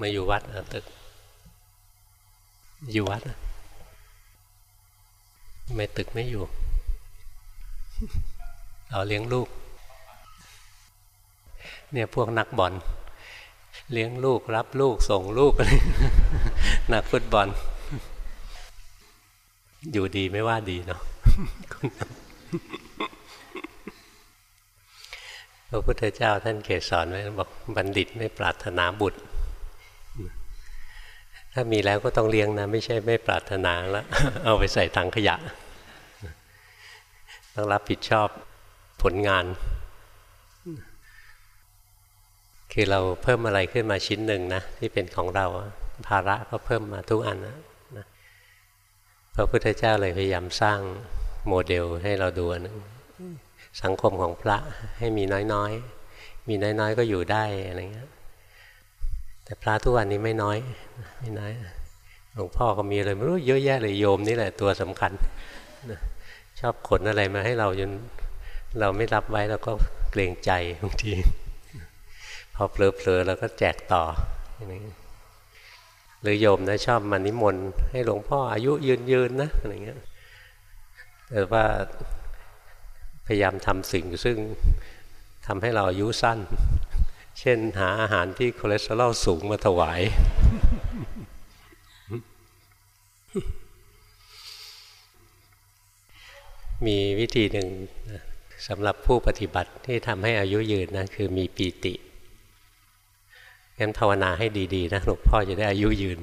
มาอยู่วัดตึก อยู่วัดไม่ตึกไม่อยู่ เอาเลี้ยงลูก เนี่ยพวกนักบอลเลี้ยงลูกรับลูกส่งลูกอะไรนักฟุตบอล อยู่ดีไม่ว่าดีเนาะพระพุทธเจ้าท่านเกศสอนไว้บอกบัณฑิตไม่ปรารถนาบุตร ถ้ามีแล้วก็ต้องเลี้ยงนะ ไม่ใช่ไม่ปรารถนาแล้วเอาไปใส่ถังขยะ ต้องรับผิดชอบผลงาน คือเราเพิ่มอะไรขึ้นมาชิ้นหนึ่งนะที่เป็นของเราภาระก็เพิ่มมาทุกอันนะพระพุทธเจ้าเลยพยายามสร้างโมเดลให้เราดูนึงสังคมของพระให้มีน้อยๆ มีน้อยๆก็อยู่ได้อะไรเงี้ย แต่พระทุกวันนี้ไม่น้อยไม่น้อยหลวงพ่อก็มีอะไรไม่รู้เยอะแยะเลยโยมนี่แหละตัวสำคัญชอบขนอะไรมาให้เราจนเราไม่รับไว้เราก็เกรงใจบางทีพอเผลอๆเราก็แจกต่ออย่างนี้หรือโยมนะชอบมานิมนต์ให้หลวงพ่ออายุยืนๆนะอะไรเงี้ยแต่ว่าพยายามทำสิ่งซึ่งทำให้เราอายุสั้น เช่นหาอาหารที่คอเลสเตอรอลสูงมาถวาย มีวิธีหนึ่งสำหรับผู้ปฏิบัติที่ทำให้อายุยืนนะคือมีปีติงั้นภาวนาให้ดีๆนะหลวงพ่อจะได้อายุยืน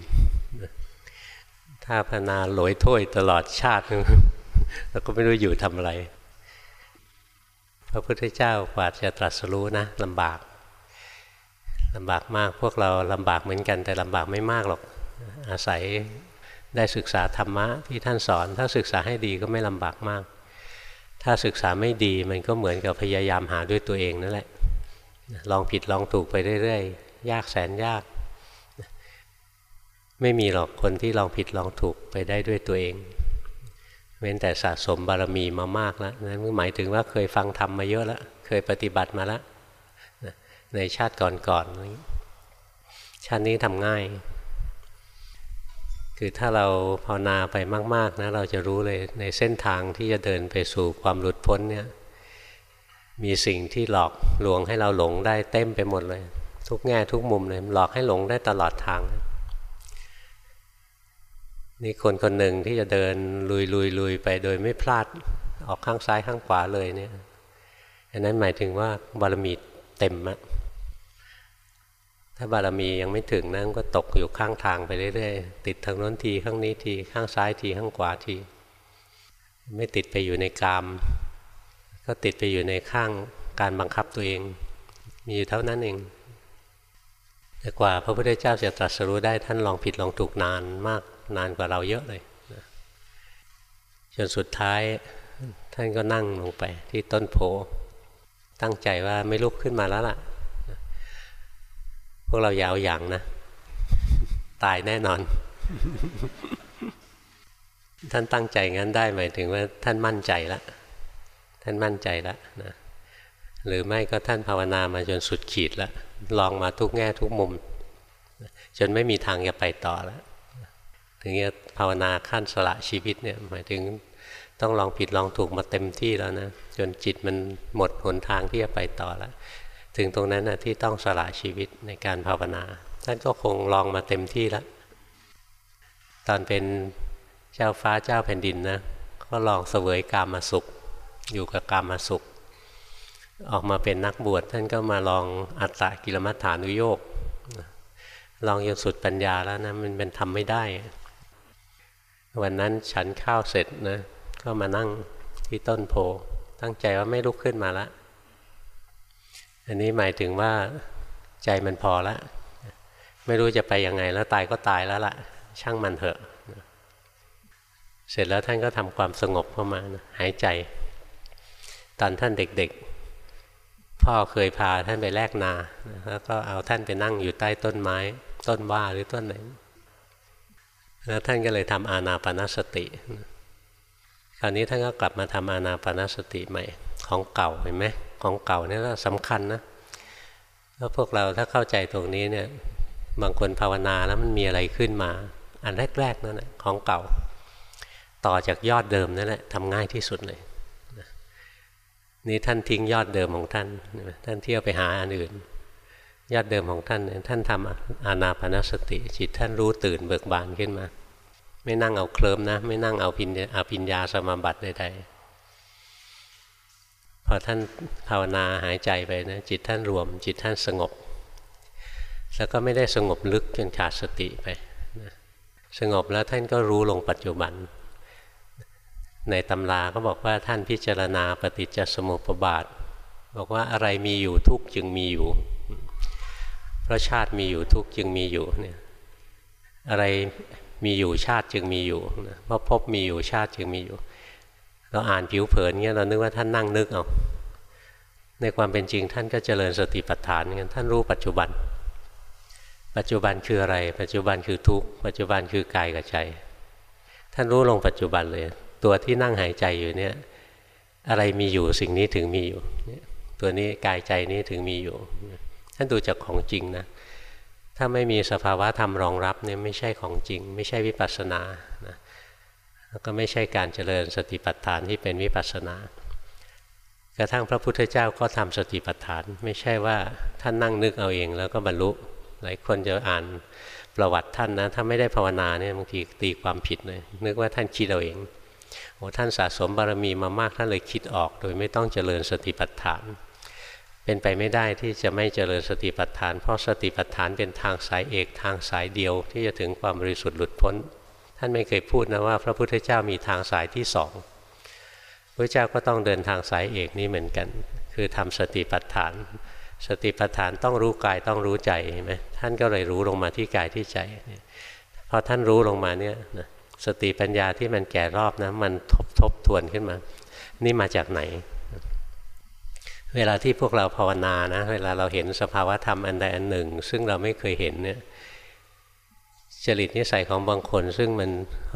ถ้าภาวนาหลอยถ้วยตลอดชาติ แล้วก็ไม่รู้อยู่ทำอะไร พระพุทธเจ้ากว่าจะตรัสรู้นะลำบาก ลำบากมากพวกเราลำบากเหมือนกัน แต่ลำบากไม่มากหรอกอาศัยได้ศึกษาธรรมะที่ท่านสอน ถ้าศึกษาให้ดีก็ไม่ลำบากมาก ถ้าศึกษาไม่ดีมันก็เหมือนกับพยายามหาด้วยตัวเองนั่นแหละ ลองผิดลองถูกไปเรื่อยๆ ยากแสนยาก ไม่มีหรอกคนที่ลองผิดลองถูกไปได้ด้วยตัวเอง เว้นแต่สะสมบารมีมามากแล้วนั้นหมายถึงว่าเคยฟังธรรมมาเยอะแล้ว เคยปฏิบัติมาแล้ว ในชาติก่อนๆชาตินี้ทำง่าย คือถ้าเราภาวนาไปมาก ๆนะเราจะรู้เลยในเส้นทางที่จะเดินไปสู่ความหลุดพ้นเนี่ยมีสิ่งที่หลอกลวงให้เราหลงได้เต็มไปหมดเลย ทุกแง่ทุกมุมเลยหลอกให้หลงได้ตลอดทางนี่คนคนหนึ่งที่จะเดินลุยลุยลุยไปโดยไม่พลาดออกข้างซ้ายข้างขวาเลยเนี่ยอันนั้นหมายถึงว่าบารมีเต็มอะ ถ้าบารมียังไม่ถึงนั่นก็ตกอยู่ข้างทางไปเรื่อยๆ ติดทางโน้นทีข้างนี้ทีข้างซ้ายทีข้างขวาที ไม่ติดไปอยู่ในกาม ก็ติดไปอยู่ในข้างการบังคับตัวเอง มีอยู่เท่านั้นเองแต่กว่าพระพุทธเจ้าจะตรัสรู้ได้ท่านลองผิดลองถูกนานมากนานกว่าเราเยอะเลยจนสุดท้ายท่านก็นั่งลงไปที่ต้นโพตั้งใจว่าไม่ลุกขึ้นมาแล้วล่ะ พวกเรายาวอย่างนะ ตายแน่นอน ท่านตั้งใจงั้นได้หมายถึงว่าท่านมั่นใจแล้วท่านมั่นใจแล้วนะหรือไม่ก็ท่านภาวนามาจนสุดขีดแล้วลองมาทุกแง่ทุกมุม จนไม่มีทางจะไปต่อแล้ว ถึงจะภาวนาขั้นสละชีวิตเนี่ยหมายถึงต้องลองผิดลองถูกมาเต็มที่แล้วนะ จนจิตมันหมดหนทางที่จะไปต่อแล้ว ถึงตรงนั้นนะที่ต้องสละชีวิตในการภาวนาท่านก็คงลองมาเต็มที่แล้ว ตอนเป็นเจ้าฟ้าเจ้าแผ่นดินนะก็ลองเสวยกามาสุข อยู่กับกามาสุข ออกมาเป็นนักบวชท่านก็มาลองอัตตะกิลมัฏฐานุโยกลองจนสุดปัญญาแล้วนะมันเป็นทำไม่ได้ วันนั้นฉันข้าวเสร็จนะก็มานั่งที่ต้นโพตั้งใจว่าไม่ลุกขึ้นมาละ อันนี้หมายถึงว่าใจมันพอละ ไม่รู้จะไปยังไงแล้วตายก็ตายแล้วละ่ะ ช่างมันเถอะ เสร็จแล้วท่านก็ทำความสงบเข้ามานะหายใจ ตอนท่านเด็กๆ พ่อเคยพาท่านไปแลกนา แล้วก็เอาท่านไปนั่งอยู่ใต้ต้นไม้ ต้นว่าหรือต้นไหน แล้วท่านก็เลยทำอาณาปณสติ คราวนี้ท่านก็กลับมาทำอาณาปณสติใหม่ ของเก่าเห็นไหมของเก่านี่ก็สำคัญนะแล้วพวกเราถ้าเข้าใจตรงนี้เนี่ยบางคนภาวนาแล้วมันมีอะไรขึ้นมา อันแรกๆนั่นแหละของเก่า ต่อจากยอดเดิมนั่นแหละทำง่ายที่สุดเลยนี่ท่านทิ้งยอดเดิมของท่านท่านเที่ยวไปหาอันอื่น ยอดเดิมของท่านท่านทำอานาปนสติ จิตท่านรู้ตื่นเบิกบานขึ้นมา ไม่นั่งเอาเคลิมนะ ไม่นั่งเอาพิญญาอาพิญญาสมาบัติใดๆ พอท่านภาวนาหายใจไปนะจิตท่านรวม จิตท่านสงบ แล้วก็ไม่ได้สงบลึกจนขาดสติไปสงบแล้วท่านก็รู้ลงปัจจุบัน ในตำราก็บอกว่าท่านพิจารณาปฏิจจสมุปบาท บอกว่าอะไรมีอยู่ทุกจึงมีอยู่ เพราะชาติมีอยู่ทุกจึงมีอยู่เนี่ยอะไรมีอยู่ชาติจึงมีอยู่เพราะพบมีอยู่ชาติจึงมีอยู่ เราอ่านผิวเผินเงี้ยเรานึกว่าท่านนั่งนึกเอาในความเป็นจริงท่านก็เจริญสติปัฏฐานกันท่านรู้ปัจจุบัน ปัจจุบันคืออะไร ปัจจุบันคือทุกปัจจุบันคือกายกับใจ ท่านรู้ลงปัจจุบันเลย ตัวที่นั่งหายใจอยู่เนี่ยอะไรมีอยู่สิ่งนี้ถึงมีอยู่ ตัวนี้กายใจนี้ถึงมีอยู่ ท่านดูจากของจริงนะถ้าไม่มีสภาวะธรรมรองรับเนี่ยไม่ใช่ของจริง ไม่ใช่วิปัสสนา แล้วก็ไม่ใช่การเจริญสติปัฏฐานที่เป็นวิปัสสนากระทั่งพระพุทธเจ้าก็ทำสติปัฏฐาน ไม่ใช่ว่าท่านนั่งนึกเอาเองแล้วก็บรรลุ หลายคนจะอ่านประวัติท่านนะถ้าไม่ได้ภาวนาเนี่ยบางทีตีความผิดเลยนึกว่าท่านคิดเอาเองโอ้ท่านสะสมบารมีมามากท่านเลยคิดออก โดยไม่ต้องเจริญสติปัฏฐาน เป็นไปไม่ได้ที่จะไม่เจริญสติปัฏฐาน เพราะสติปัฏฐานเป็นทางสายเอกทางสายเดียวที่จะถึงความบริสุทธิ์หลุดพ้น ท่านไม่เคยพูดนะว่า พระพุทธเจ้ามีทางสายที่สองพระเจ้าก็ต้องเดินทางสายเอกนี้เหมือนกัน คือทำสติปัฏฐาน สติปัฏฐานต้องรู้กายต้องรู้ใจใช่ไหมท่านก็เลยรู้ลงมาที่กายที่ใจพอท่านรู้ลงมาเนี่ยสติปัญญาที่มันแก่รอบนะมันทบทบทวนขึ้นมา นี่มาจากไหน เวลาที่พวกเราภาวนานะ เวลาเราเห็นสภาวะธรรมอันใดอันหนึ่ง ซึ่งเราไม่เคยเห็นเนี่ย จริตนิสัยของบางคน ซึ่งมัน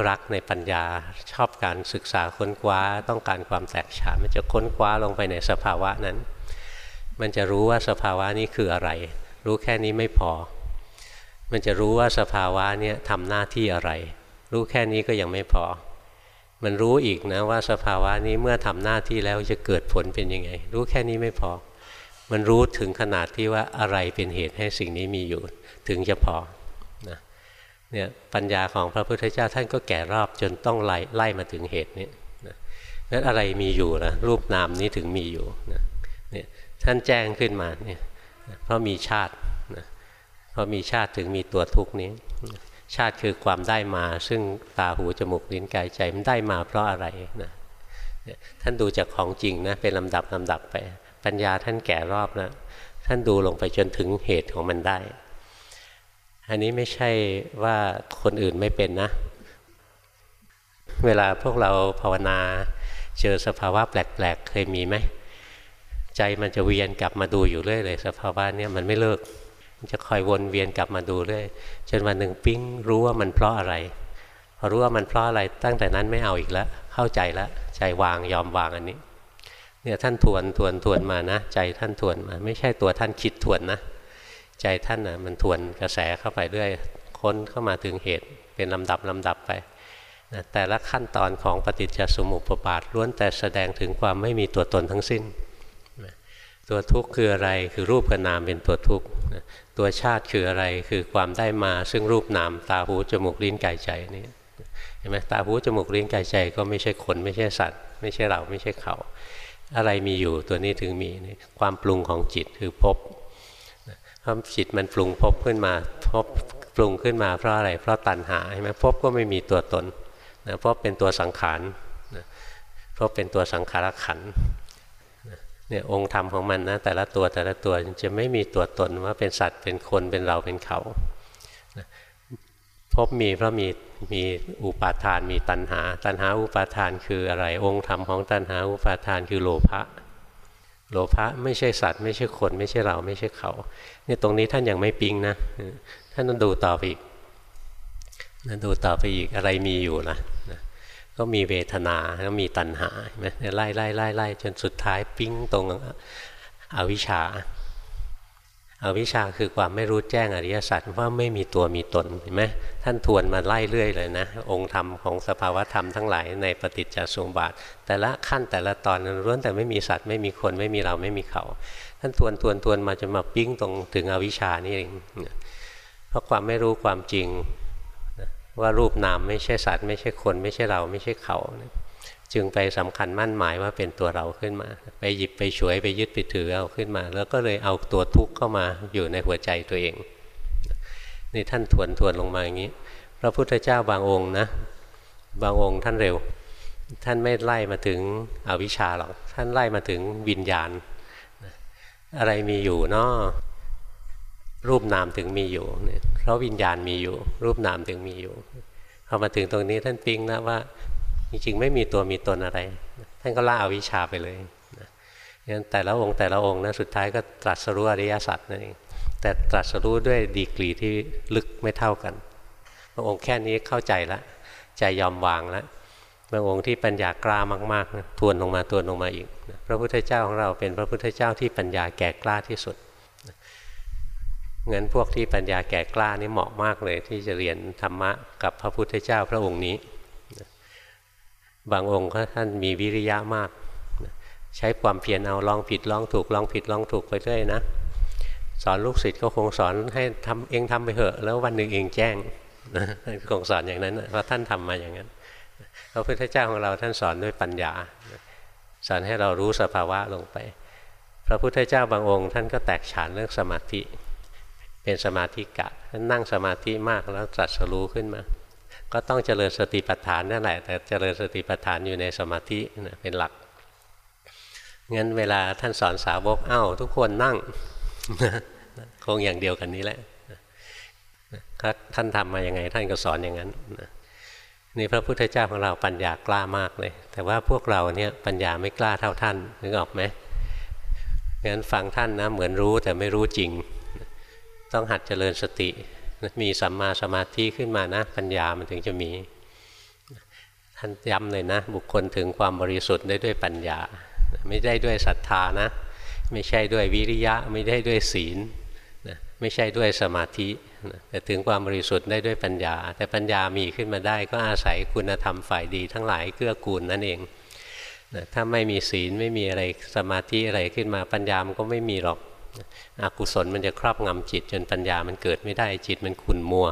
รักในปัญญาชอบการศึกษาค้นคว้าต้องการความแตกฉานมันจะค้นคว้าลงไปในสภาวะนั้น มันจะรู้ว่าสภาวะนี้คืออะไร รู้แค่นี้ไม่พอ มันจะรู้ว่าสภาวะนี้ทำหน้าที่อะไร รู้แค่นี้ก็ยังไม่พอ มันรู้อีกนะว่าสภาวะนี้เมื่อทำหน้าที่แล้วจะเกิดผลเป็นยังไง รู้แค่นี้ไม่พอ มันรู้ถึงขนาดที่ว่าอะไรเป็นเหตุให้สิ่งนี้มีอยู่ ถึงจะพอ เนี่ยปัญญาของพระพุทธเจ้าท่านก็แก่รอบจนต้องไล่ไล่มาถึงเหตุนี้นะนั้นอะไรมีอยู่นะรูปนามนี้ถึงมีอยู่นะเนี่ยท่านแจ้งขึ้นมาเนี่ยเพราะมีชาตินะเพราะมีชาติถึงมีตัวทุกนี้ ชาติคือความได้มา ซึ่งตาหูจมูกลิ้นกายใจมันได้มาเพราะอะไรนะท่านดูจากของจริงนะเป็นลำดับลำดับไป ปัญญาท่านแก่รอบนะท่านดูลงไปจนถึงเหตุของมันได้ อันนี้ไม่ใช่ว่าคนอื่นไม่เป็นนะ เวลาพวกเราภาวนาเจอสภาวะแปลกๆ เคยมีไหม ใจมันจะเวียนกลับมาดูอยู่เรื่อยเลย สภาวะนี้มันไม่เลิกจะคอยวนเวียนกลับมาดูเรื่อยจนวันหนึ่งปิ้งรู้ว่ามันเพราะอะไร พอรู้ว่ามันเพราะอะไรตั้งแต่นั้นไม่เอาอีกแล้ว เข้าใจแล้วใจวางยอมวางอันนี้เนี่ยท่านทวนทวนทวนมานะ ใจท่านทวนมา ไม่ใช่ตัวท่านคิดทวนนะ ใจท่านนะ่ะมันทวนกระแสเข้าไปเรื่อยค้นเข้ามาถึงเหตุเป็นลำดับลำดับไปนะแต่ละขั้นตอนของปฏิจจสมุปบาทล้วนแต่แสดงถึงความไม่มีตัวตนทั้งสิ้นตัวทุกข์คืออะไรคือรูปกับนามเป็นตัวทุกข์ตัวชาติคืออะไรคือความได้มาซึ่งรูปนามตาหูจมูกลิ้นกายใจนี่เห็นไหมตาหูจมูกลิ้นกายใจก็ไม่ใช่คนไม่ใช่สัตว์ ไม่ใช่เราไม่ใช่เขา อะไรมีอยู่ตัวนี้ถึงมีความปรุงของจิตคือพบ เพราะจิตมันปรุงพบขึ้นมาพบปรุงขึ้นมาเพราะอะไร เพราะตัณหาใช่ไหมพบก็ไม่มีตัวตนนะพราะเป็นตัวสังขารเพราะเป็นตัวสังขารขันเนี่ยองค์ธรรมของมันนะแต่ละตัวแต่ละตัวจะไม่มีตัวตนว่าเป็นสัตว์เป็นคนเป็นเราเป็นเขาพบมีเพราะมีมีอุปาทานมีตัณหา ตัณหาอุปาทานคืออะไรองค์ธรรมของตัณหาอุปาทานคือโลภะ โลภะไม่ใช่สัตว์ไม่ใช่คนไม่ใช่เราไม่ใช่เขาเนี่ยตรงนี้ท่านยังไม่ปิ๊งนะท่านต้องดูต่อไปอีกนะดูต่อไปอีกอะไรมีอยู่นะก็มีเวทนาแล้วมีตัณหาใช่ไหมไล่ไล่ไล่ไล่จนสุดท้ายปิ๊งตรงอวิชชา อวิชชาคือความไม่รู้แจ้งอริยสัจว่าไม่มีตัวมีตนเห็นไหมท่านทวนมาไล่เรื่อยเลยนะ องค์ธรรมของสภาวธรรมทั้งหลายในปฏิจจสมุปบาทแต่ละขั้นแต่ละตอนล้วนแต่ไม่มีสัตว์ไม่มีคนไม่มีเราไม่มีเขา ท่านทวนทวนทวนมาจนมาปิ้งตรงถึงอวิชชานี่เองเพราะความไม่รู้ความจริงว่ารูปนามไม่ใช่สัตว์ไม่ใช่คนไม่ใช่เราไม่ใช่เขา จึงไปสำคัญมั่นหมายว่าเป็นตัวเราขึ้นมา ไปหยิบไปฉวยไปยึดไปถือเอาขึ้นมา แล้วก็เลยเอาตัวทุกข์เข้ามาอยู่ในหัวใจตัวเองนี่ท่านทวนทวนลงมาอย่างนี้ พระพุทธเจ้าบางองค์นะ บางองค์ท่านเร็ว ท่านไม่ไล่มาถึงอวิชชาหรอกท่านไล่มาถึงวิญญาณ อะไรมีอยู่เนาะรูปนามถึงมีอยู่เนี่ยเพราะวิญญาณมีอยู่ รูปนามถึงมีอยู่พอมาถึงตรงนี้ท่านปิ๊งนะว่า จริงๆ ไม่มีตัวมีตนอะไร ท่านก็ล่าอาวิชชาไปเลยงั้นแต่ละองค์แต่ละองค์นะสุดท้ายก็ตรัสรู้อริยสัจนั่นเองแต่ตรัสรู้ด้วยดีกรีที่ลึกไม่เท่ากันบางองค์แค่นี้เข้าใจแล้วใจยอมวางแล้วบางองค์ที่ปัญญากล้ามากๆนะทวนลงมาทวนลงมาอีกนะพระพุทธเจ้าของเราเป็นพระพุทธเจ้าที่ปัญญาแก่กล้าที่สุดงั้นพวกที่ปัญญาแก่กล้านี่เหมาะมากเลยที่จะเรียนธรรมะกับพระพุทธเจ้าพระองค์นี้ บางองค์ก็ท่านมีวิริยะมาก ใช้ความเพียรเอาลองผิดลองถูกลองผิดลองถูกไปเรื่อยนะ สอนลูกศิษย์ก็คงสอนให้ทำเองทำไปเถอะ แล้ววันหนึ่งเองแจ้งคงสอนอย่างนั้นเพราะท่านทำมาอย่างนั้นพระพุทธเจ้าของเราท่านสอนด้วยปัญญา สอนให้เรารู้สภาวะลงไป พระพุทธเจ้าบางองค์ ท่านก็แตกฉานเรื่องสมาธิ เป็นสมาธิกะท่านนั่งสมาธิมากแล้วตรัสรู้ขึ้นมา ก็ต้องเจริญสติปัฏฐานนั่นแหละ แต่เจริญสติปัฏฐานอยู่ในสมาธินะเป็นหลักงั้นเวลาท่านสอนสาวกเอ้า ทุกคนนั่งคงอย่างเดียวกันนี้แหละท่านทำมาอย่างไง ท่านก็สอนอย่างนั้นนี่พระพุทธเจ้าของเราปัญญากล้ามากเลย แต่ว่าพวกเราเนี่ยปัญญาไม่กล้าเท่าท่านนึกออกไหมงั้นฟังท่านนะเหมือนรู้แต่ไม่รู้จริง ต้องหัดเจริญสติ มีสัมมาสมาธิขึ้นมานะ ปัญญามันถึงจะมี ท่านย้ำเลยนะ บุคคลถึงความบริสุทธิ์ได้ด้วยปัญญา ไม่ได้ด้วยศรัทธานะ ไม่ใช่ด้วยวิริยะ ไม่ได้ด้วยศีลนะไม่ใช่ด้วยสมาธินะแต่ถึงความบริสุทธิ์ได้ด้วยปัญญา แต่ปัญญามีขึ้นมาได้ก็อาศัยคุณธรรมฝ่ายดีทั้งหลายเกื้อกูลนั่นเองนะถ้าไม่มีศีลไม่มีอะไรสมาธิอะไรขึ้นมาปัญญามันก็ไม่มีหรอก อกุศลมันจะครอบงำจิตจนปัญญามันเกิดไม่ได้จิตมันขุ่นมัว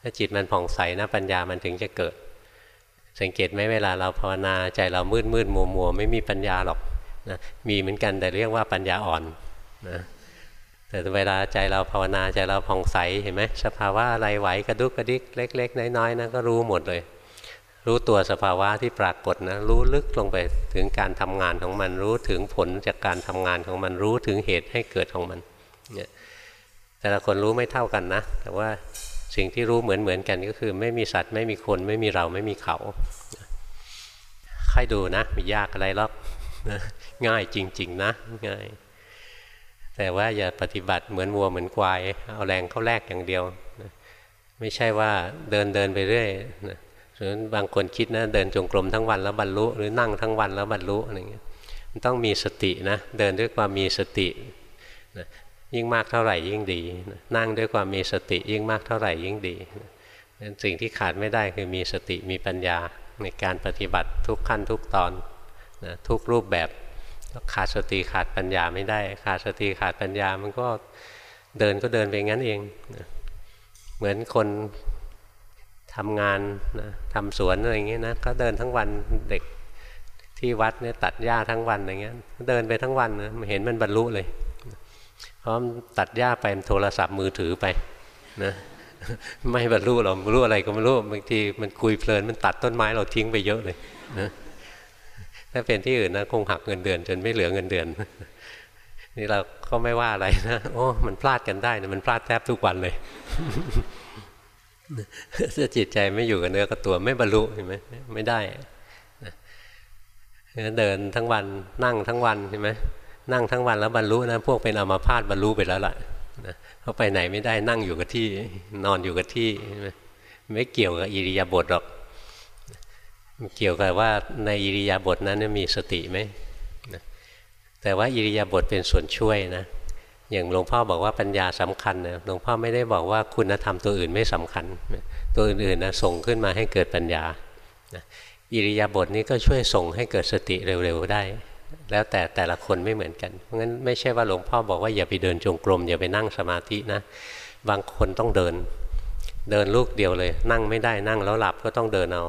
ถ้าจิตมันผ่องใสนะปัญญามันถึงจะเกิด สังเกตไหมเวลาเราภาวนาใจเรามืดมืดมัวมัวไม่มีปัญญาหรอกนะมีเหมือนกันแต่เรียกว่าปัญญาอ่อนนะแต่เวลาใจเราภาวนาใจเราผ่องใสเห็นไหมสภาวะอะไรไหวกระดุกกระดิกเล็ก ๆ น้อยๆนะก็รู้หมดเลย รู้ตัวสภาวะที่ปรากฏนะรู้ลึกลงไปถึงการทำงานของมันรู้ถึงผลจากการทำงานของมันรู้ถึงเหตุให้เกิดของมันเนี่ยแต่ละคนรู้ไม่เท่ากันนะ แต่ว่าสิ่งที่รู้เหมือนเหมือนกันก็คือ ไม่มีสัตว์ไม่มีคนไม่มีเราไม่มีเขาค่อยดูนะมียากอะไรหรอกง่ายจริง ๆ นะง่าย แต่ว่าอย่าปฏิบัติเหมือนวัวเหมือนควาย เอาแรงเข้าแลกอย่างเดียว ไม่ใช่ว่าเดินเดินไปเรื่อยนะ หรือบางคนคิดนะเดินจงกรมทั้งวันแล้วบรรลุ หรือนั่งทั้งวันแล้วบรรลุอะไรเงี้ยมันต้องมีสตินะเดินด้วยความมีสตินะยิ่งมากเท่าไหร่ยิ่งดีนะนั่งด้วยความมีสติ ยิ่งมากเท่าไหร่ยิ่งดีนะสิ่งที่ขาดไม่ได้คือมีสติมีปัญญาในการปฏิบัติทุกขั้นทุกตอนนะทุกรูปแบบขาดสติขาดปัญญาไม่ได้ ขาดสติขาดปัญญามันก็เดินก็เดินไปงั้นเองนะเหมือนคน ทำงานนะทำสวนอะไรอย่างเงี้ยนะก็เดินทั้งวันเด็กที่วัดเนี่ยตัดหญ้าทั้งวันอย่างเงี้ยเดินไปทั้งวันนะเห็นมันบรรลุเลยเพราะตัดหญ้าไปโทรศัพท์มือถือไปนะไม่บรรลุหรอกรู้อะไรก็ไม่รู้บางทีมันคุยเพลินมันตัดต้นไม้เราทิ้งไปเยอะเลยนะถ้าเป็นที่อื่นนะคงหักเงินเดือน จนไม่เหลือเงินเดือน นี่เราก็ไม่ว่าอะไรนะโอ้มันพลาดกันได้นะมันพลาดแทบทุกวันเลย ถ้าจิตใจไม่อยู่กับเนื้อกับตัวไม่บรรลุเห็นไหมไม่ได้เดินทั้งวันนั่งทั้งวันใช่ไหมนั่งทั้งวันแล้วบรรลุนะพวกเป็นอมาพาตบรรลุไปแล้วล่ะเขาไปไหนไม่ได้นั่งอยู่กับที่นอนอยู่กับที่ไม่เกี่ยวกับอิริยาบถหรอกเกี่ยวกับว่าในอิริยาบถนั้นมีสติไหมแต่ว่าอิริยาบถเป็นส่วนช่วยนะ อย่างหลวงพ่อบอกว่าปัญญาสำคัญนะหลวงพ่อไม่ได้บอกว่าคุณธรรมตัวอื่นไม่สำคัญ ตัวอื่นๆนะส่งขึ้นมาให้เกิดปัญญาอิริยาบถนี้ก็ช่วยส่งให้เกิดสติเร็วๆได้ แล้วแต่แต่ละคนไม่เหมือนกัน เพราะงั้นไม่ใช่ว่าหลวงพ่อบอกว่าอย่าไปเดินจงกรมอย่าไปนั่งสมาธินะ บางคนต้องเดิน เดินลูกเดียวเลย นั่งไม่ได้นั่งแล้วหลับก็ต้องเดินเอา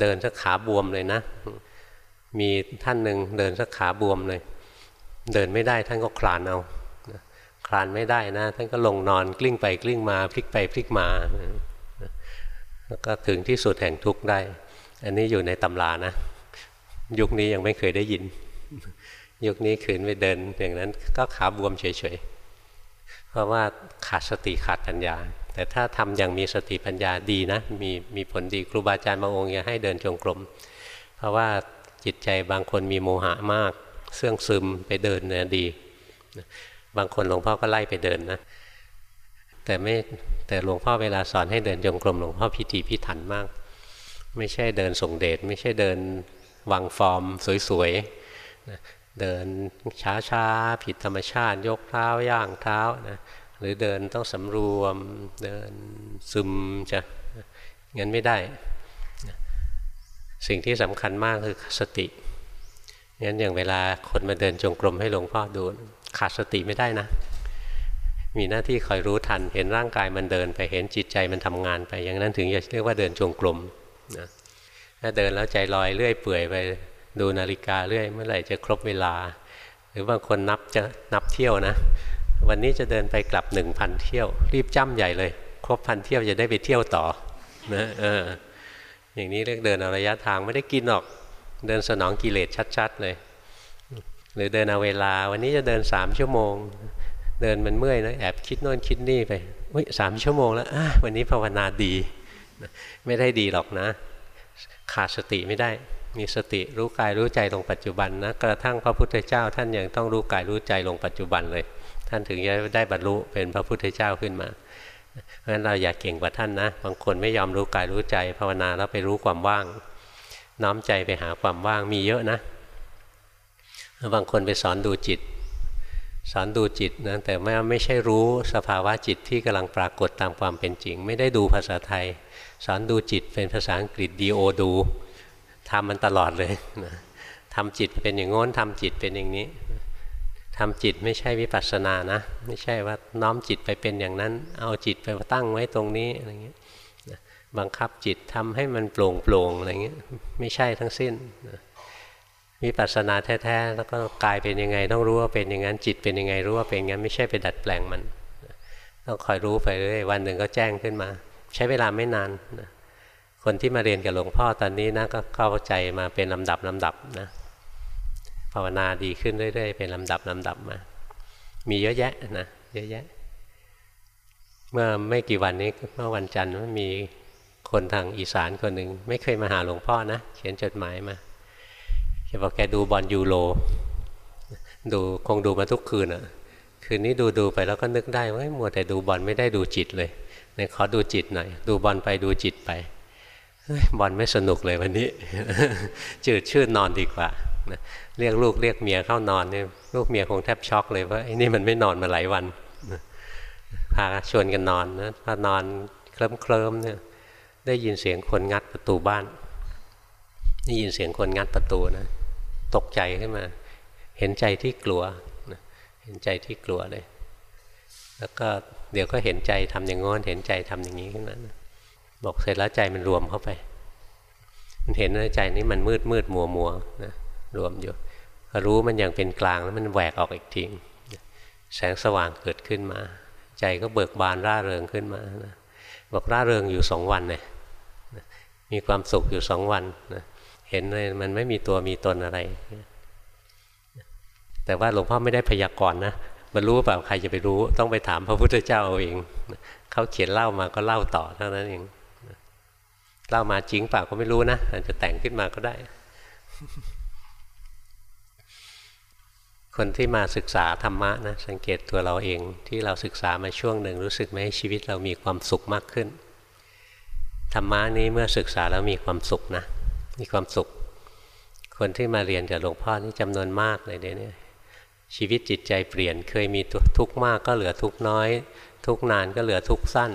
เดินสักขาบวมเลยนะ มีท่านหนึ่งเดินสักขาบวมเลย เดินไม่ได้ท่านก็คลานเอา คลานไม่ได้นะ ท่านก็ลงนอนกลิ้งไปกลิ้งมาพลิกไปพลิกมา แล้วก็ถึงที่สุดแห่งทุกข์ได้ อันนี้อยู่ในตำรานะ ยุคนี้ยังไม่เคยได้ยิน ยุคนี้ขืนไปเดิน อย่างนั้นก็ขาบวมเฉยๆ เพราะว่าขาดสติขาดปัญญา แต่ถ้าทำอย่างมีสติปัญญาดีนะ มีมีผลดีครูบาอาจารย์บางองค์ยังให้เดินจงกรม เพราะว่าจิตใจบางคนมีโมหะมากเสื่องซึมไปเดินเนี่ยดี บางคนหลวงพ่อก็ไล่ไปเดินนะ แต่ไม่แต่หลวงพ่อเวลาสอนให้เดินจงกรมหลวงพ่อพิธีพิถันมาก ไม่ใช่เดินส่งเดชไม่ใช่เดินวางฟอร์มสวยๆเดินช้าๆผิดธรรมชาติ ยกเท้าย่างเท้านะหรือเดินต้องสำรวมเดินซึมจะงั้นไม่ได้ สิ่งที่สำคัญมากคือสติงั้นอย่างเวลาคนมาเดินจงกรมให้หลวงพ่อดู ขาดสติไม่ได้นะ มีหน้าที่คอยรู้ทัน เห็นร่างกายมันเดินไปเห็นจิตใจมันทำงานไป อย่างนั้นถึงจะเรียกว่าเดินจงกรมนะถ้าเดินแล้วใจลอยเรื่อยเปื่อยไปดูนาฬิกาเรื่อย เมื่อไหร่จะครบเวลา หรือบางคนนับจะนับเที่ยวนะ วันนี้จะเดินไปกลับหนึ่งพันเที่ยว รีบจ้ำใหญ่เลย ครบพันเที่ยวจะได้ไปเที่ยวต่อนะเอออย่างนี้เรียกเดินระยะทางไม่ได้กินหรอก เดินสนองกิเลสชัด ๆ เลย หรือเดินเอาเวลา วันนี้จะเดินสามชั่วโมง เดินมันเมื่อยนะแอบคิดโน่นคิดนี่ไปอุ้ยสามชั่วโมงแล้ววันนี้ภาวนาดี ไม่ได้ดีหรอกนะ ขาดสติไม่ได้ มีสติรู้กายรู้ใจลงปัจจุบันนะกระทั่งพระพุทธเจ้า ท่านยังต้องรู้กายรู้ใจลงปัจจุบันเลย ท่านถึงจะได้บรรลุเป็นพระพุทธเจ้าขึ้นมาเพราะฉะนั้นเราอย่าเก่งกว่าท่านนะบางคนไม่ยอมรู้กายรู้ใจ ภาวนาแล้วไปรู้ความว่าง น้อมใจไปหาความว่างมีเยอะนะ บางคนไปสอนดูจิต สอนดูจิตนะแต่ไม่ไม่ใช่รู้สภาวะจิตที่กำลังปรากฏตามความเป็นจริง ไม่ได้ดูภาษาไทย สอนดูจิตเป็นภาษาอังกฤษดีโอดูทำมันตลอดเลยนะทำจิตเป็นอย่างง้นทำจิตเป็นอย่างนี้ทำจิตไม่ใช่วิปัสสนานะ ไม่ใช่ว่าน้อมจิตไปเป็นอย่างนั้น เอาจิตไปตั้งไว้ตรงนี้อะไรเงี้ยบังคับจิตทำให้มันโปร่งโปร่งอะไรเงี้ยไม่ใช่ทั้งสิ้นนะ วิปัสนาแท้ๆแล้วก็กายเป็นยังไง ต้องรู้ว่าเป็นอย่างนั้นจิตเป็นยังไงรู้ว่าเป็นอย่างนั้นไม่ใช่ไปดัดแปลงมัน ต้องคอยรู้ไปเรื่อยวันหนึ่งก็แจ้งขึ้นมา ใช้เวลาไม่นานคนที่มาเรียนกับหลวงพ่อตอนนี้นะก็เข้าใจมาเป็นลำดับลำดับนะภาวนาดีขึ้นเรื่อยๆ เป็นลำดับลำดับมา มีเยอะแยะนะเยอะแยะ เมื่อไม่กี่วันนี้เมื่อวันจันทร์มีคนทางอีสานคนหนึ่งไม่เคยมาหาหลวงพ่อนะเขียนจดหมายมา แกบอกแกดูบอลยูโรดูคงดูมาทุกคืนอะคืนนี้ดูดูไปแล้วก็นึกได้ว่ามัวแต่ดูบอลไม่ได้ดูจิตเลยเนี่ยขอดูจิตหน่อยดูบอลไปดูจิตไปบอลไม่สนุกเลยวันนี้ จืดชืดนอนดีกว่าเรียกลูกเรียกเมียเข้านอนเนี่ยลูกเมียคงแทบช็อกเลยว่าไอ้นี่มันไม่นอนมาหลายวันพาชวนกันนอนนะพอนอนเคลิ้มเคลิมเนี่ยได้ยินเสียงคนงัดประตูบ้านได้ยินเสียงคนงัดประตูนะ ตกใจขึ้นมา เห็นใจที่กลัว เห็นใจที่กลัวเลย แล้วก็เดี๋ยวก็เห็นใจทำอย่างงอนเห็นใจทำอย่างนี้ขึ้นมาบอกเสร็จแล้วใจมันรวมเข้าไป มันเห็นว่าใจนี้มันมืดมืดมัวมัวนะรวมอยู่รู้มันอย่างเป็นกลางแล้วมันแหวกออกอีกทีแสงสว่างเกิดขึ้นมา ใจก็เบิกบานร่าเริงขึ้นมานะบอกร่าเริงอยู่สองวันเนี่ยมีความสุขอยู่สองวันนะ เห็นเลยมันไม่มีตัวมีตนอะไร แต่ว่าหลวงพ่อไม่ได้พยากรณ์นะมันรู้เปล่าใครจะไปรู้ ต้องไปถามพระพุทธเจ้าเองเขาเขียนเล่ามาก็เล่าต่อเท่านั้นเองเล่ามาจริงเปล่าก็ไม่รู้นะอาจจะแต่งขึ้นมาก็ได้ คนที่มาศึกษาธรรมะนะสังเกตตัวเราเองที่เราศึกษามาช่วงหนึ่งรู้สึกไหมชีวิตเรามีความสุขมากขึ้นธรรมะนี้เมื่อศึกษาแล้วมีความสุขนะ มีความสุข คนที่มาเรียนกับหลวงพ่อนี่จำนวนมากเลยเดี๋ยวนี้ชีวิตจิตใจเปลี่ยนเคยมีทุกข์มากก็เหลือทุกข์น้อย ทุกข์นานก็เหลือทุกข์สั้น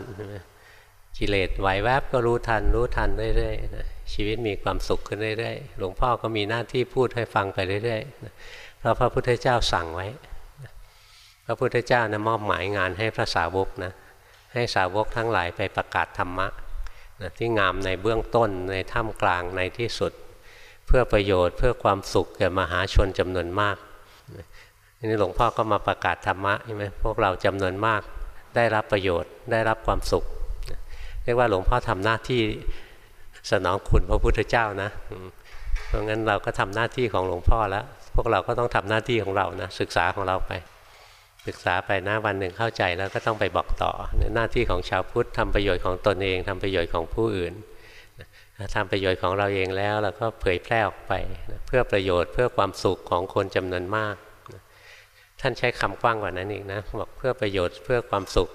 กิเลสไหวแวบก็รู้ทัน รู้ทันเรื่อยๆชีวิตมีความสุขขึ้นเรื่อยๆหลวงพ่อก็มีหน้าที่พูดให้ฟังไปเรื่อยๆเพราะพระพุทธเจ้าสั่งไว้พระพุทธเจ้านะมอบหมายงานให้พระสาวกนะให้สาวกทั้งหลายไปประกาศธรรมะ นะที่งามในเบื้องต้นในท่ามกลางในที่สุด เพื่อประโยชน์เพื่อความสุขแก่มหาชนจำนวนมากนี่หลวงพ่อก็มาประกาศธรรมะใช่ไหมพวกเราจำนวนมากได้รับประโยชน์ได้รับความสุข เรียกว่าหลวงพ่อทำหน้าที่สนองคุณพระพุทธเจ้านะ เพราะงั้นเราก็ทำหน้าที่ของหลวงพ่อแล้ว พวกเราก็ต้องทำหน้าที่ของเรานะศึกษาของเราไป ศึกษาไปนะวันหนึ่งเข้าใจแล้วก็ต้องไปบอกต่อ หน้าที่ของชาวพุทธทำประโยชน์ของตนเองทำประโยชน์ของผู้อื่นทำประโยชน์ของเราเองแล้วเราก็เผยแพร่ออกไป เพื่อประโยชน์เพื่อความสุขของคนจำนวนมาก ท่านใช้คำกว้างกว่านั้นอีกนะบอกเพื่อประโยชน์เพื่อความสุข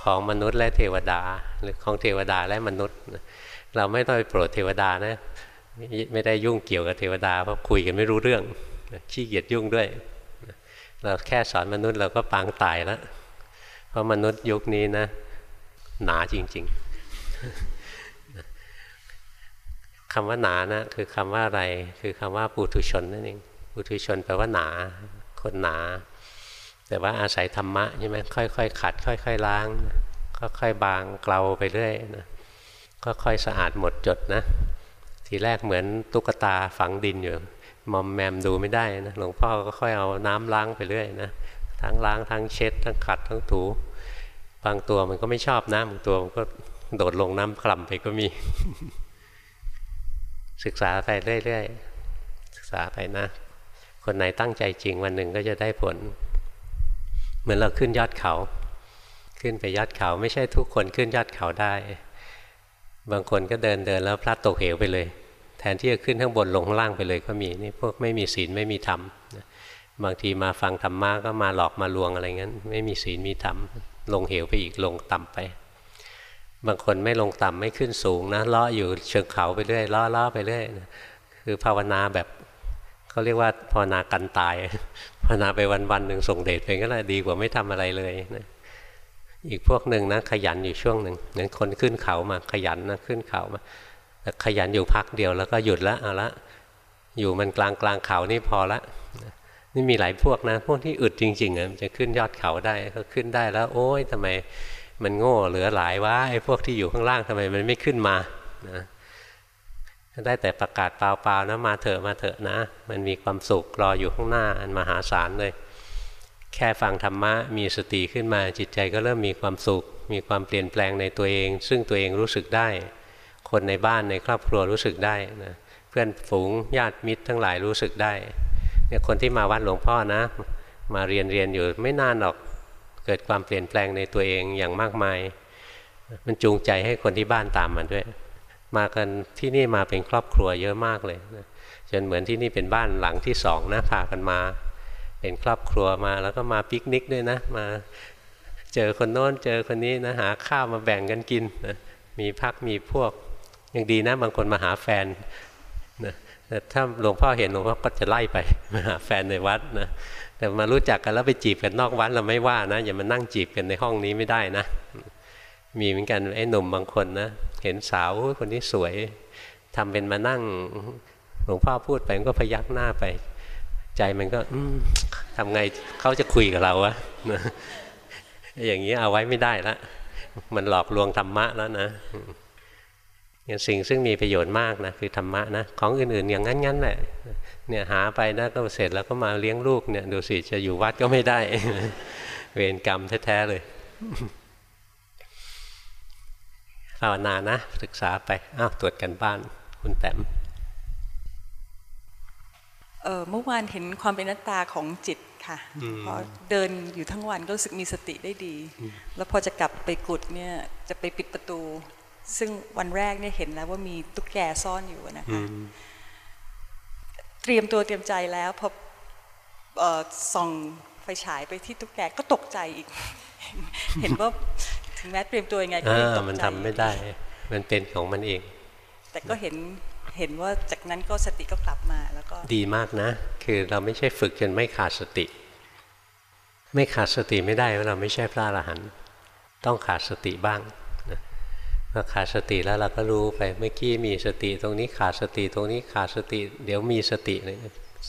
ของมนุษย์และเทวดาหรือของเทวดาและมนุษย์ เราไม่ต้องไปโปรดเทวดานะไม่ได้ยุ่งเกี่ยวกับเทวดาเพราะคุยกันไม่รู้เรื่องขี้เกียจยุ่งด้วย เราแค่สอนมนุษย์เราก็ปางตายแล้ว เพราะมนุษย์ยุคนี้นะ หนาจริง ๆคำว่าหนานะคือคำว่าอะไร คือคำว่าปุถุชนนั่นเองปุถุชนแปลว่าหนา คนหนา แต่ว่าอาศัยธรรมะใช่ไหมค่อยๆขัด ค่อยๆล้าง ค่อยๆบางเกลาไปเรื่อยนะก็ค่อยสะอาดหมดจดนะ ทีแรกเหมือนตุ๊กตาฝังดินอยู่ มอมแมมดูไม่ได้นะหลวงพ่อก็ค่อยเอาน้ำล้างไปเรื่อยนะทั้งล้างทั้งเช็ด ทั้งขัดทั้งถูบางตัวมันก็ไม่ชอบนะบางตัวมันก็โดดลงน้ำคลำไปก็มี ศึกษาไปเรื่อยๆศึกษาไปนะ คนไหนตั้งใจจริงวันหนึ่งก็จะได้ผล เหมือนเราขึ้นยอดเขา ขึ้นไปยอดเขาไม่ใช่ทุกคนขึ้นยอดเขาได้ บางคนก็เดินเดินแล้วพลัดตกเหวไปเลย นที่จะขึ้นข้างบนลงข้างล่างไปเลยก็มีนี่พวกไม่มีศีลไม่มีธรรมบางทีมาฟังธรรมะก็มาหลอกมาลวงอะไรเงี้ยไม่มีศีลมีธรรมลงเหวไปอีกลงต่ำไป บางคนไม่ลงต่ำไม่ขึ้นสูงนะเล้ออยู่เชิงเขาไปเรื่อยเล้อล้อไปเรื่อยคือภาวนาแบบเขาเรียกว่าภาวนากันตาย ภาวนาไปวันวันหนึ่งส่งเดชไปก็ได้ดีกว่าไม่ทำอะไรเลยนะอีกพวกหนึ่งนะขยันอยู่ช่วงหนึ่งเหมือนคนขึ้นเขามาขยันนะขึ้นเขามา ขยันอยู่พักเดียวแล้วก็หยุดละเอาละอยู่มันกลางกลางเขานี่พอละนี่มีหลายพวกนะ พวกที่อึดจริงๆอะจะขึ้นยอดเขาได้ก็ขึ้นได้แล้ว โอ้ยทำไมมันโง่เหลือหลายวะไอ้พวกที่อยู่ข้างล่างทำไมมันไม่ขึ้นมานะได้แต่ประกาศเปล่าๆนะมาเถอะมาเถอะนะ มันมีความสุขรออยู่ข้างหน้าอันมหาศาลเลย แค่ฟังธรรมะมีสติขึ้นมาจิตใจก็เริ่มมีความสุข มีความเปลี่ยนแปลงในตัวเอง ซึ่งตัวเองรู้สึกได้ คนในบ้านในครอบครัวรู้สึกได้นะเพื่อนฝูงญาติมิตรทั้งหลายรู้สึกได้เนี่ยคนที่มาวัดหลวงพ่อนะ มาเรียนเรียนอยู่ไม่นานหรอกเกิดความเปลี่ยนแปลงในตัวเองอย่างมากมาย มันจูงใจให้คนที่บ้านตามมาด้วย มากันที่นี่มาเป็นครอบครัวเยอะมากเลยนะจนเหมือนที่นี่เป็นบ้านหลังที่สองนะพากันมา เป็นครอบครัวมาแล้วก็มาปิกนิกด้วยนะ มาเจอคนโน้นเจอคนนี้นะหาข้าวมาแบ่งกันกินนะมีพักมีพวก ยังดีนะ บางคนมาหาแฟนนะแต่ถ้าหลวงพ่อเห็นหลวงพ่อก็จะไล่ไปมาหาแฟนในวัดนะแต่มารู้จักกันแล้วไปจีบกันนอกวัดเราไม่ว่านะอย่ามานั่งจีบกันในห้องนี้ไม่ได้นะ มีเหมือนกันไอ้หนุ่มบางคนนะเห็นสาวคนนี้สวยทำเป็นมานั่งหลวงพ่อพูดไปมันก็พยักหน้าไป ใจมันก็ทำไงเขาจะคุยกับเราวะอย่างนี้เอาไว้ไม่ได้ละมันหลอกลวงธรรมะแล้วนะ อย่างสิ่งซึ่งมีประโยชน์มากนะคือธรรมะนะของอื่นๆอย่างนั้นๆแหละเนี่ยหาไปนะก็เสร็จแล้วก็มาเลี้ยงลูกเนี่ยดูสิจะอยู่วัดก็ไม่ได้ เวรกรรมแท้ๆเลยภาวนานะศึกษาไปอ้าวตรวจกันบ้านคุณแต้มเเมื่อวานเห็นความเป็นนัตตาของจิตค่ะพอเดินอยู่ทั้งวันก็รู้สึกมีสติได้ดี แล้วพอจะกลับไปกุดเนี่ยจะไปปิดประตู ซึ่งวันแรกเนี่ยเห็นแล้วว่ามีตุ๊กแกซ่อนอยู่นะคะเตรียมตัวเตรียมใจแล้วพอส่องไฟฉายไปที่ตุ๊กแกก็ตกใจอีก เห็นว่าถึงแม้เตรียมตัวยังไงก็ยังตกใจมันทำไม่ได้ มันเป็นของมันเอง แต่ก็เห็นเห็นว่าจากนั้นก็สติก็กลับมาแล้วก็ดีมากนะ คือเราไม่ใช่ฝึกจนไม่ขาดสติ ไม่ขาดสติไม่ได้เราไม่ใช่พระอรหันต์ต้องขาดสติบ้าง นะพอขาดสติแล้วเราก็รู้ไปเมื่อกี้มีสติตรงนี้ขาดสติตรงนี้ขาดสติ เดี๋ยวมีสติเลย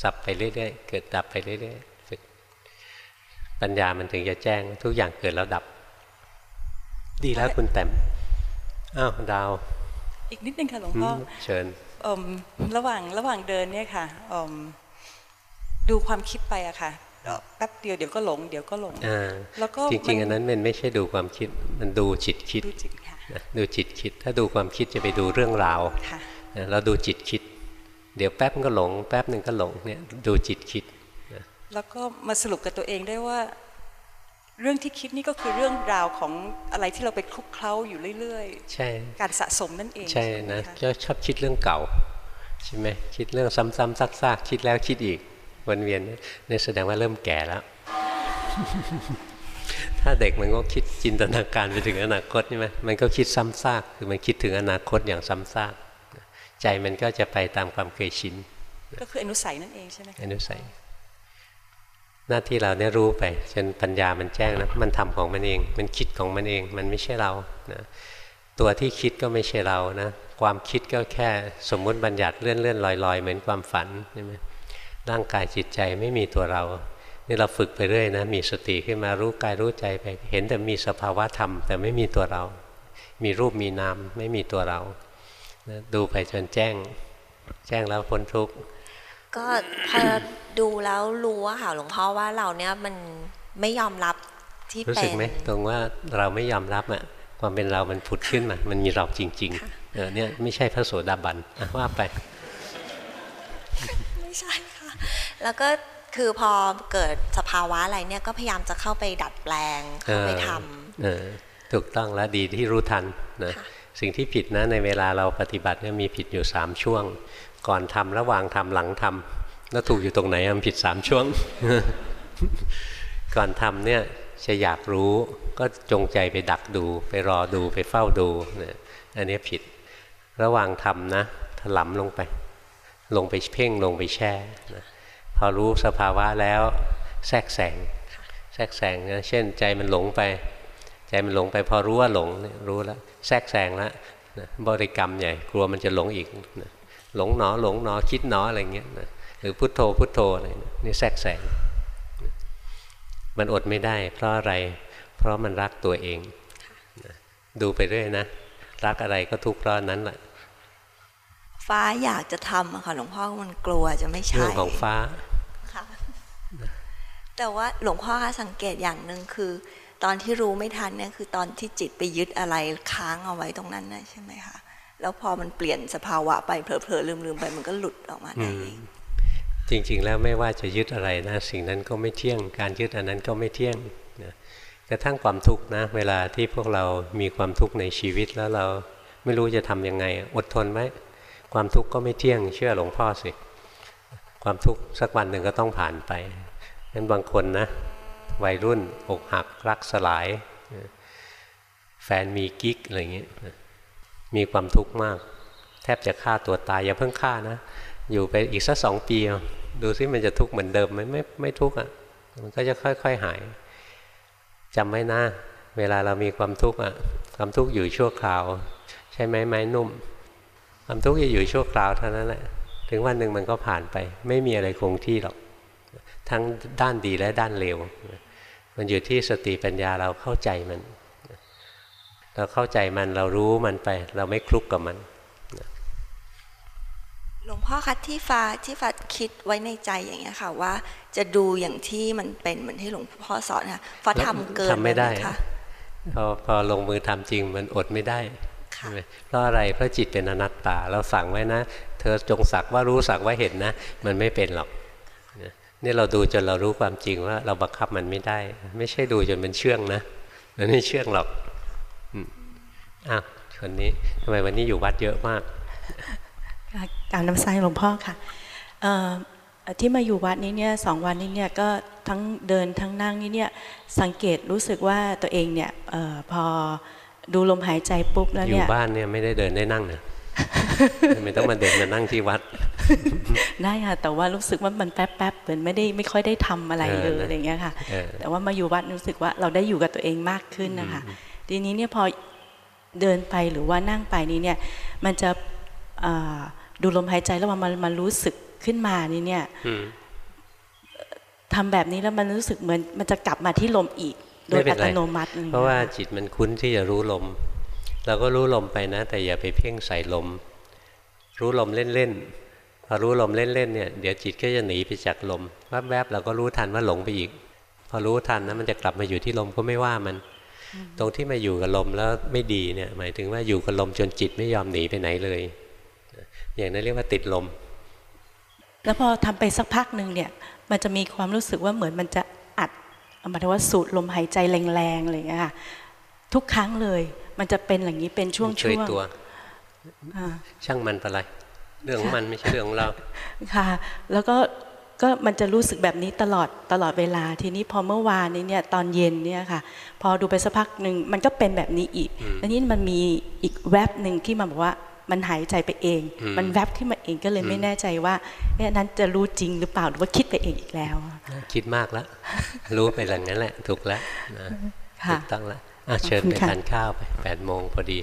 สับไปเรื่อยๆ เกิดดับไปเรื่อยๆฝึกปัญญามันถึงจะแจ้งทุกอย่างเกิดแล้วดับ ดีแล้วคุณแต้มอ้าวดาว อีกนิดนึงค่ะหลวงพ่อเชิญเอิ่มระหว่างระหว่างเดินเนี่ยค่ะเอิ่มดูความคิดไปอะค่ะ แป๊บเดียวเดี๋ยวก็หลงเดี๋ยวก็หลงอ่าแล้วก็จริงๆมัอันนั้นมันไม่ใช่ดูความคิดมันดูจิตคิด ดูจิตค่ะนะดูจิตคิด ถ้าดูความคิดจะไปดูเรื่องราวค่ะนะเราดูจิตคิด เดี๋ยวแป๊บมันก็หลง แป๊บหนึ่งก็หลงเนี่ยดูจิตคิดนะแล้วก็มาสรุปกับตัวเองได้ว่าเรื่องที่คิดนี่ก็คือเรื่องราวของอะไรที่เราไปคลุกเคล้าอยู่เรื่อยใช่ๆการสะสมนั่นเอง ใช่ไหมนะคก็ชอบคิดเรื่องเก่า ใช่ไหมคิดเรื่องซ้ำๆซากๆคิดแล้วคิดอีก วนเวียนเนี่ยแสดงว่าเริ่มแก่แล้ว ถ้าเด็กมันก็คิดจินตนาการไปถึงอนาคตใช่ไหมมันก็คิดซ้ำซากคือมันคิดถึงอนาคตอย่างซ้ำซากใจมันก็จะไปตามความเคยชินก็คืออนุสัยนั่นเองใช่ไหมคะอนุสัย หน้าที่เราเนี่ยรู้ไปจนปัญญามันแจ้งนะมันทำของมันเอง มันคิดของมันเอง มันไม่ใช่เรานะตัวที่คิดก็ไม่ใช่เรานะ ความคิดก็แค่สมมุติบัญญัติเลื่อนเลื่อนลอยลอยเหมือนความฝันใช่ไหม ร่างกายจิตใจไม่มีตัวเรา นี่เราฝึกไปเรื่อยนะ มีสติขึ้นมารู้กายรู้ใจไป เห็นแต่มีสภาวะธรรม แต่ไม่มีตัวเรา มีรูปมีนามไม่มีตัวเรานะดูไปจนแจ้ง แจ้งแล้วพ้นทุกข์ก็พอดูแล้วรู้อะค่ะหลวงพ่อว่าเราเนี่ยมันไม่ยอมรับที่รู้เป็สึกนไหมตรงว่าเราไม่ยอมรับอะความเป็นเรามันผุดขึ้นมา มันมีเราจริงๆเออเนี่ยไม่ใช่พระโสดาบันอะว่าไป ไม่ใช่ค่ะ แล้วก็คือพอเกิดสภาวะอะไรเนี่ยก็พยายามจะเข้าไปดัดแปลงเข้าไปทำเออถูกต้องแล้วดีที่รู้ทันนะค่ะสิ่งที่ผิดนะในเวลาเราปฏิบัติเนี่ยมีผิดอยู่สามช่วง ก่อนทำระหว่างทำหลังทำแล้วถูกอยู่ตรงไหนอะมันผิดสามช่วง ก่อนทำเนี่ยจะอยากรู้ก็จงใจไปดักดู ไปรอดูไปเฝ้าดูเนี่ยอันนี้ผิดระหว่างทำนะถลำลงไป ลงไปเพ่งลงไปแช่นะ พอรู้สภาวะแล้วแทรกแซงแทรกแซงนะเช่นใจมันหลงไป ใจมันหลงไปพอรู้ว่าหลงเนี่ยรู้แล้วแทรกแซงแล้วนะบริกรรมใหญ่กลัวมันจะหลงอีกนะหลงหนอหลงหนอคิดหนออะไรเงี้ยนะหรือพุทโธพุทโธอะไรนะนี่แทรกแซงนะมันอดไม่ได้ เพราะอะไร เพราะมันรักตัวเองนะดูไปเรื่อยนะ รักอะไรก็ทุกข์เพราะอันนั้นแหละ ฟ้าอยากจะทำอะค่ะหลวงพ่อมันกลัวจะไม่ใช่เรื่องของฟ้าค่ะแต่ว่าหลวงพ่อคะสังเกตอย่างหนึ่งคือ ตอนที่รู้ไม่ทันเนี่ยคือตอนที่จิตไปยึดอะไรค้างเอาไว้ตรงนั้นนะใช่ไหมคะแล้วพอมันเปลี่ยนสภาวะไปเผลอๆลืมๆไปมันก็หลุดออกมาได้เองจริง ๆ แล้วไม่ว่าจะยึดอะไรนะ สิ่งนั้นก็ไม่เที่ยง การยึดอันนั้นก็ไม่เที่ยงนะกระทั่งความทุกข์นะ เวลาที่พวกเรามีความทุกข์ในชีวิตแล้วเราไม่รู้จะทำยังไง อดทนไว้ ความทุกข์ก็ไม่เที่ยงเชื่อหลวงพ่อสิ ความทุกข์สักวันหนึ่งก็ต้องผ่านไปงั้นบางคนนะ วัยรุ่นอกหักรักสลาย แฟนมีกิ๊กอะไรอย่างเงี้ยมีความทุกข์มาก แทบจะฆ่าตัวตายอย่าเพิ่งฆ่านะ อยู่ไปอีกสักสองปี ดูซิมันจะทุกข์เหมือนเดิมไหมไม่ไม่ทุกข์อะมันก็จะค่อย ๆหายจำไว้นะ เวลาเรามีความทุกข์อะความทุกข์อยู่ชั่วคราว ใช่ไหมไม้นุ่ม ความทุกข์จะอยู่ชั่วคราวเท่านั้นแหละ ถึงวันหนึ่งมันก็ผ่านไป ไม่มีอะไรคงที่หรอก ทั้งด้านดีและด้านเลว มันอยู่ที่สติปัญญาเราเข้าใจมัน เราเข้าใจมันเรารู้มันไป เราไม่คลุกกับมัน หลวงพ่อคะที่ฟ้าที่ฟ้าคิดไว้ในใจอย่างเงี้ยค่ะว่า จะดูอย่างที่มันเป็นเหมือนที่หลวงพ่อสอนค่ะฟ้าทำเกินทำไม่ได้ปหคะพอพอลงมือทำจริงมันอดไม่ได้ค่ะใช่ไหม เพราะอะไรเพราะจิตเป็นอนัตตา เราสั่งไว้นะ เธอจงสักว่ารู้สักว่าเห็นนะ มันไม่เป็นหรอกนะนี่เราดูจนเรารู้ความจริงว่าเราบังคับมันไม่ได้ ไม่ใช่ดูจนเป็นเชื่องนะมันไม่เชื่องหรอกอืมอ้าวคนนี้ทำไมวันนี้อยู่วัดเยอะมากค่ะการนำสายหลวงพ่อค่ะเอ่อที่มาอยู่วัดนี้เนี่ยสองวันนี้เนี่ยก็ทั้งเดินทั้งนั่งนี่เนี่ยสังเกตรู้สึกว่าตัวเองเนี่ยเออพอ ดูลมหายใจปุ๊บแล้วอยู่เนี่ยบ้านเนี่ยไม่ได้เดินได้นั่งนะไม่ต้องมาเดินมานั่งที่วัด ได้ค่ะ แต่ว่ารู้สึกว่ามันแป๊บๆเหมือนไม่ได้ไม่ค่อยได้ทำอะไรเลยเออนะอะไรอย่างเงี้ยค่ะเออแต่ว่ามาอยู่วัดรู้สึกว่าเราได้อยู่กับตัวเองมากขึ้นนะคะทีนี้เนี่ยพอเดินไปหรือว่านั่งไปนี้เนี่ย มันจะอ่าดูลมหายใจแล้วมันมันรู้สึกขึ้นมานี่เนี่ยอืมทำแบบนี้แล้วมันรู้สึกเหมือนมันจะกลับมาที่ลมอีก โดยไม่เป็อันไรตโนมัติอไอย่งเพงี้ยราะว่าค่จิตมันคุ้นที่จะรู้ลม เราก็รู้ลมไปนะ แต่อย่าไปเพ่งใส่ลม รู้ลมเล่นๆพอรู้ลมเล่นๆเนี่ยเดี๋ยวจิตก็จะหนีไปจากลมแวบๆเราก็รู้ทันว่าหลงไปอีก พอรู้ทันนะมันจะกลับมาอยู่ที่ลมก็ไม่ว่ามัน ตรงที่มาอยู่กับลมแล้วไม่ดีเนี่ยหมายถึงว่าอยู่กับลมจนจิตไม่ยอมหนีไปไหนเลย อย่างนั้นเรียกว่าติดลมแล้วพอทำไปสักพักหนึ่งเนี่ย มันจะมีความรู้สึกว่าเหมือนมันจะอัด หมายถึงว่าสูดลมหายใจแรงๆอะไรอย่างเงี้ยค่ะทุกครั้งเลย มันจะเป็นอย่างนี้เป็นช่วงเคช่ยวงตัวอ่าช่างมันไปเลยเรื่องของมันไม่ใช่เรื่องของเราค่ะ แล้วก็ก็มันจะรู้สึกแบบนี้ตลอดตลอดเวลา ทีนี้พอเมื่อวานนี้เนี่ยตอนเย็นเนี่ยค่ะ พอดูไปสักพักหนึ่งมันก็เป็นแบบนี้อีกอืมแล้วนี่มันมีอีกแวบหนึ่งที่มาบอกว่า มันหายใจไปเองอืมมันแวบขึ้นมาเองก็เลยอืมไม่แน่ใจว่าเอ๊ะอันนั้นจะรู้จริงหรือเปล่าหรือว่าคิดไปเองอีกแล้ว คิดมากแล้วรู้ไปอย่างนั้นแหละ ถูกแล้วนะค่ะถูกต้องแล้วอะเชิญขอบคุไปณค่ะทานข้าวไปแปดโมงพอดี